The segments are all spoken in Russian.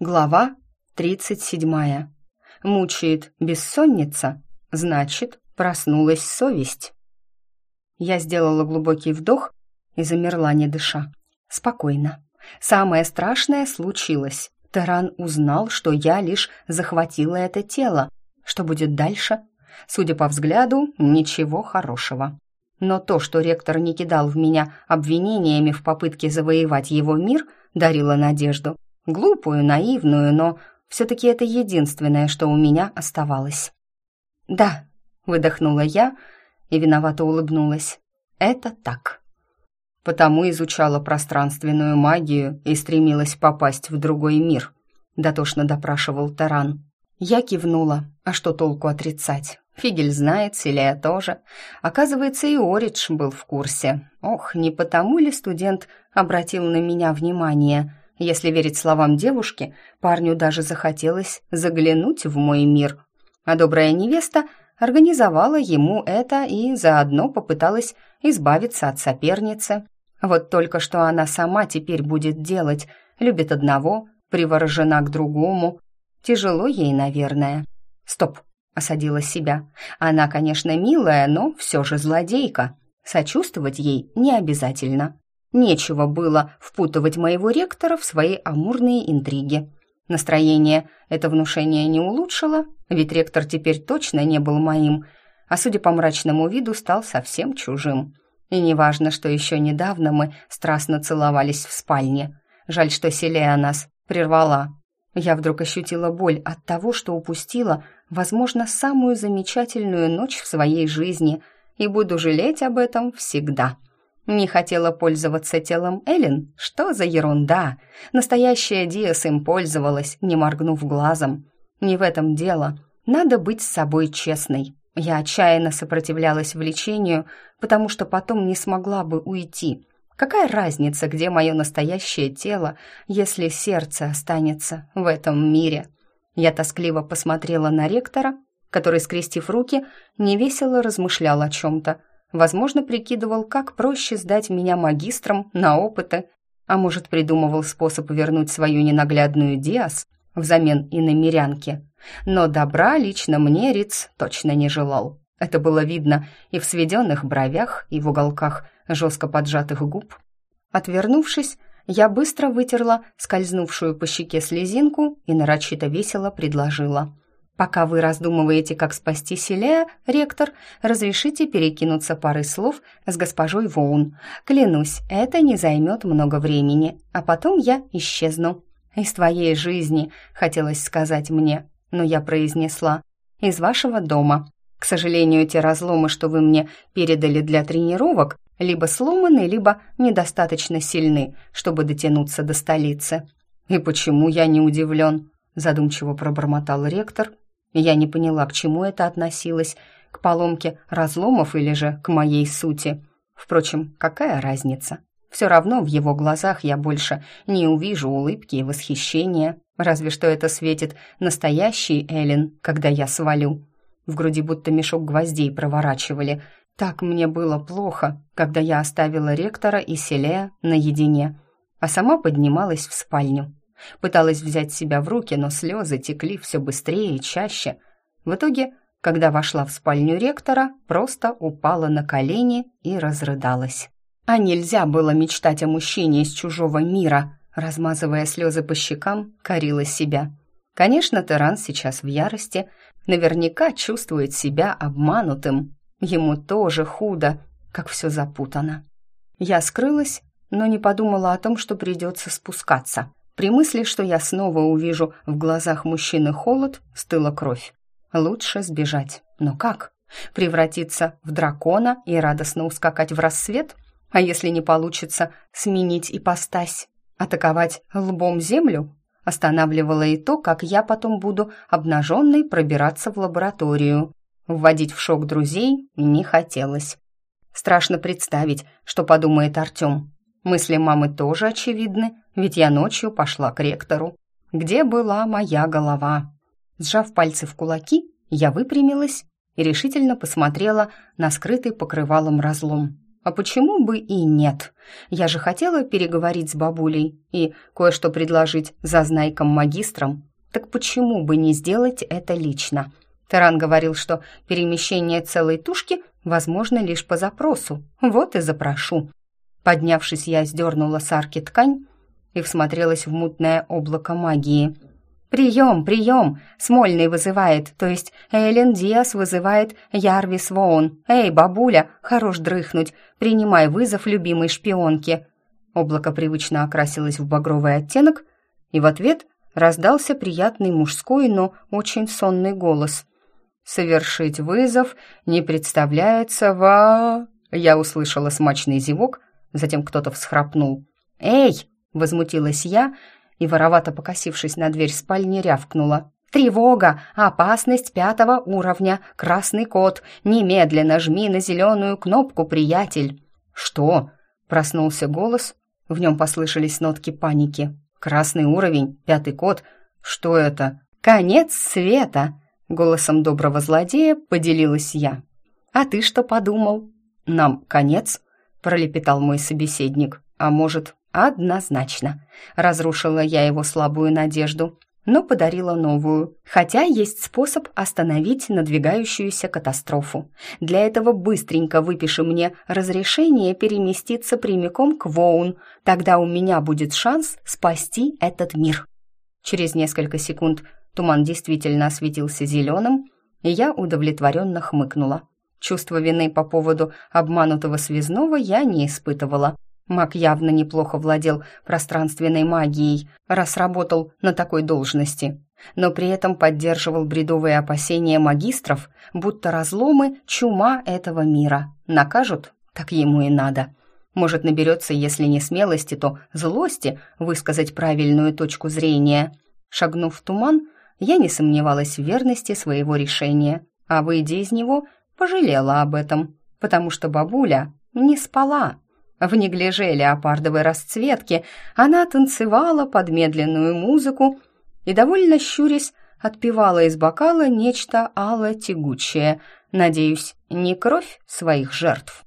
Глава 37. Мучает бессонница, значит, проснулась совесть. Я сделала глубокий вдох и замерла, не дыша. Спокойно. Самое страшное случилось. Таран узнал, что я лишь захватила это тело. Что будет дальше? Судя по взгляду, ничего хорошего. Но то, что ректор не кидал в меня обвинениями в попытке завоевать его мир, дарило надежду. Глупую, наивную, но все-таки это единственное, что у меня оставалось. «Да», — выдохнула я и виновато улыбнулась. «Это так». Потому изучала пространственную магию и стремилась попасть в другой мир. Дотошно допрашивал Таран. Я кивнула. А что толку отрицать? Фигель знает, Селия тоже. Оказывается, и Оридж был в курсе. Ох, не потому ли студент обратил на меня внимание? Если верить словам девушки, парню даже захотелось заглянуть в мой мир. А добрая невеста организовала ему это и заодно попыталась избавиться от соперницы. Вот только что она сама теперь будет делать. Любит одного, приворожена к другому. Тяжело ей, наверное. Стоп, осадила себя. Она, конечно, милая, но все же злодейка. Сочувствовать ей не обязательно. Нечего было впутывать моего ректора в свои амурные интриги. Настроение это внушение не улучшило, ведь ректор теперь точно не был моим, а, судя по мрачному виду, стал совсем чужим. И неважно, что еще недавно мы страстно целовались в спальне. Жаль, что Селия нас прервала. Я вдруг ощутила боль от того, что упустила, возможно, самую замечательную ночь в своей жизни, и буду жалеть об этом всегда. Не хотела пользоваться телом Эллен? Что за ерунда? Настоящая Диас им пользовалась, не моргнув глазом. Не в этом дело. Надо быть с собой честной. Я отчаянно сопротивлялась влечению, потому что потом не смогла бы уйти. Какая разница, где мое настоящее тело, если сердце останется в этом мире? Я тоскливо посмотрела на ректора, который, скрестив руки, невесело размышлял о чем-то, Возможно, прикидывал, как проще сдать меня магистром на опыты, а может, придумывал способ вернуть свою ненаглядную Диас взамен иномерянки. Но добра лично мне Риц точно не желал. Это было видно и в сведенных бровях, и в уголках жестко поджатых губ. Отвернувшись, я быстро вытерла скользнувшую по щеке слезинку и нарочито весело предложила – Пока вы раздумываете, как спасти Селея, ректор, разрешите перекинуться парой слов с госпожой Воун. Клянусь, это не займет много времени, а потом я исчезну. Из твоей жизни, хотелось сказать мне, но я произнесла, из вашего дома. К сожалению, те разломы, что вы мне передали для тренировок, либо сломаны, либо недостаточно сильны, чтобы дотянуться до столицы. И почему я не удивлен? задумчиво пробормотал ректор я не поняла, к чему это относилось, к поломке разломов или же к моей сути. Впрочем, какая разница? Все равно в его глазах я больше не увижу улыбки и восхищения, разве что это светит настоящий Эллен, когда я свалю. В груди будто мешок гвоздей проворачивали. Так мне было плохо, когда я оставила ректора и Селея наедине, а сама поднималась в спальню. Пыталась взять себя в руки, но слезы текли все быстрее и чаще. В итоге, когда вошла в спальню ректора, просто упала на колени и разрыдалась. А нельзя было мечтать о мужчине из чужого мира, размазывая слезы по щекам, корила себя. Конечно, Теран сейчас в ярости, наверняка чувствует себя обманутым. Ему тоже худо, как все запутано. Я скрылась, но не подумала о том, что придется спускаться. При мысли, что я снова увижу в глазах мужчины холод, стыла кровь. Лучше сбежать. Но как? Превратиться в дракона и радостно ускакать в рассвет? А если не получится, сменить ипостась? Атаковать лбом землю? Останавливало и то, как я потом буду обнаженной пробираться в лабораторию. Вводить в шок друзей не хотелось. Страшно представить, что подумает Артем. Мысли мамы тоже очевидны, ведь я ночью пошла к ректору. Где была моя голова? Сжав пальцы в кулаки, я выпрямилась и решительно посмотрела на скрытый покрывалом разлом. А почему бы и нет? Я же хотела переговорить с бабулей и кое-что предложить зазнайкам-магистрам. Так почему бы не сделать это лично? Таран говорил, что перемещение целой тушки возможно лишь по запросу. Вот и запрошу. Поднявшись, я сдернула с арки ткань и всмотрелась в мутное облако магии. «Прием, прием! Смольный вызывает, то есть Эллен Диас вызывает Ярвис Воун. Эй, бабуля, хорош дрыхнуть, принимай вызов любимой шпионки!» Облако привычно окрасилось в багровый оттенок, и в ответ раздался приятный мужской, но очень сонный голос. «Совершить вызов не представляется во...» Я услышала смачный зевок, затем кто-то всхрапнул. «Эй!» — возмутилась я и, воровато покосившись на дверь спальни, рявкнула. «Тревога! Опасность пятого уровня! Красный кот! Немедленно жми на зеленую кнопку, приятель!» «Что?» — проснулся голос. В нем послышались нотки паники. «Красный уровень, пятый код. Что это?» «Конец света!» — голосом доброго злодея поделилась я. «А ты что подумал?» «Нам конец?» — пролепетал мой собеседник. «А может, Однозначно. Разрушила я его слабую надежду, но подарила новую. Хотя есть способ остановить надвигающуюся катастрофу. Для этого быстренько выпиши мне разрешение переместиться прямиком к Воун. Тогда у меня будет шанс спасти этот мир. Через несколько секунд туман действительно осветился зеленым, и я удовлетворенно хмыкнула. Чувство вины по поводу обманутого связного я не испытывала. Маг явно неплохо владел пространственной магией, раз работал на такой должности, но при этом поддерживал бредовые опасения магистров, будто разломы – чума этого мира. Накажут? Так ему и надо. Может, наберется, если не смелости, то злости высказать правильную точку зрения. Шагнув в туман, я не сомневалась в верности своего решения, а, выйдя из него, пожалела об этом, потому что бабуля не спала. В неглиже леопардовой расцветки она танцевала под медленную музыку и, довольно щурясь, отпивала из бокала нечто ало-тягучее, надеюсь, не кровь своих жертв.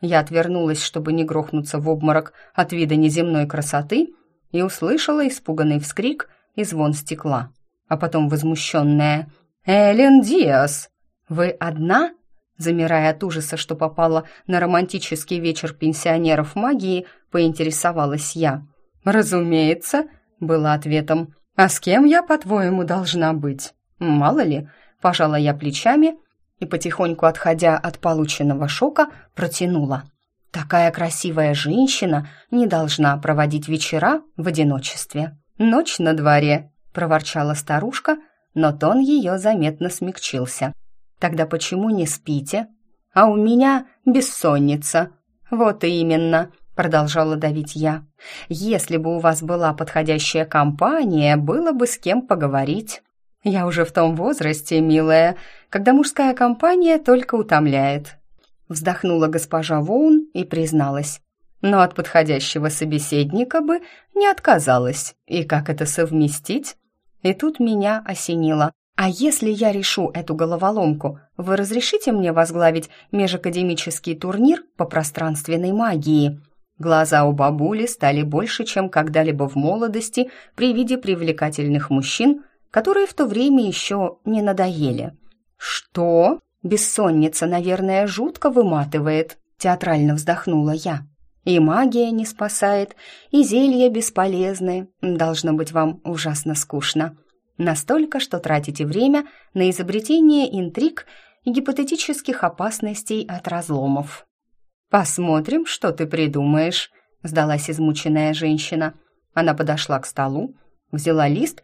Я отвернулась, чтобы не грохнуться в обморок от вида неземной красоты, и услышала испуганный вскрик и звон стекла. А потом возмущенная «Эллен Диас! Вы одна?» Замирая от ужаса, что попала на романтический вечер пенсионеров магии, поинтересовалась я. «Разумеется», — было ответом. «А с кем я, по-твоему, должна быть?» «Мало ли», — пожала я плечами и, потихоньку отходя от полученного шока, протянула. «Такая красивая женщина не должна проводить вечера в одиночестве». «Ночь на дворе», — проворчала старушка, но тон ее заметно смягчился. Тогда почему не спите? А у меня бессонница. Вот именно, продолжала давить я. Если бы у вас была подходящая компания, было бы с кем поговорить. Я уже в том возрасте, милая, когда мужская компания только утомляет. Вздохнула госпожа Воун и призналась. Но от подходящего собеседника бы не отказалась. И как это совместить? И тут меня осенило. «А если я решу эту головоломку, вы разрешите мне возглавить межакадемический турнир по пространственной магии?» Глаза у бабули стали больше, чем когда-либо в молодости при виде привлекательных мужчин, которые в то время еще не надоели. «Что?» «Бессонница, наверное, жутко выматывает», — театрально вздохнула я. «И магия не спасает, и зелья бесполезны. Должно быть вам ужасно скучно». Настолько, что тратите время на изобретение интриг и гипотетических опасностей от разломов. «Посмотрим, что ты придумаешь», — сдалась измученная женщина. Она подошла к столу, взяла лист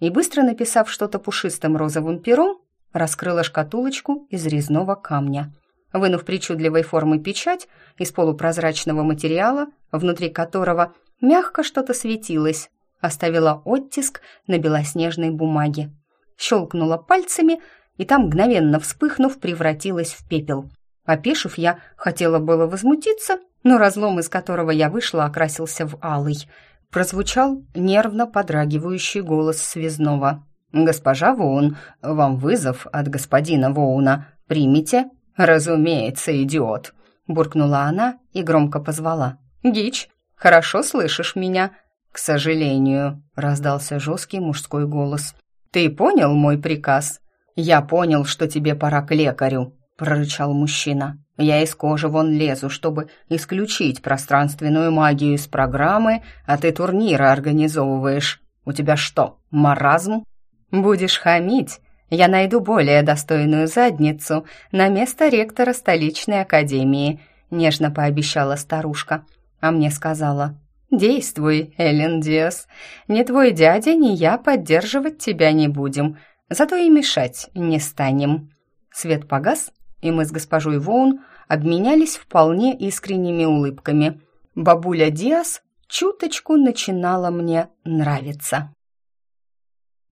и, быстро написав что-то пушистым розовым пером, раскрыла шкатулочку из резного камня. Вынув причудливой формы печать из полупрозрачного материала, внутри которого мягко что-то светилось, оставила оттиск на белоснежной бумаге. Щелкнула пальцами, и там, мгновенно вспыхнув, превратилась в пепел. Опешив, я хотела было возмутиться, но разлом, из которого я вышла, окрасился в алый. Прозвучал нервно подрагивающий голос связного. «Госпожа Воун, вам вызов от господина Воуна. Примите?» «Разумеется, идиот!» буркнула она и громко позвала. «Гич, хорошо слышишь меня?» «К сожалению», — раздался жесткий мужской голос. «Ты понял мой приказ?» «Я понял, что тебе пора к лекарю», — прорычал мужчина. «Я из кожи вон лезу, чтобы исключить пространственную магию из программы, а ты турниры организовываешь. У тебя что, маразм?» «Будешь хамить?» я найду более достойную задницу на место ректора столичной академии», — нежно пообещала старушка. А мне сказала, «Действуй, Эллен Диас. Ни твой дядя, ни я поддерживать тебя не будем, зато и мешать не станем». Свет погас, и мы с госпожой Воун обменялись вполне искренними улыбками. Бабуля Диас чуточку начинала мне нравиться.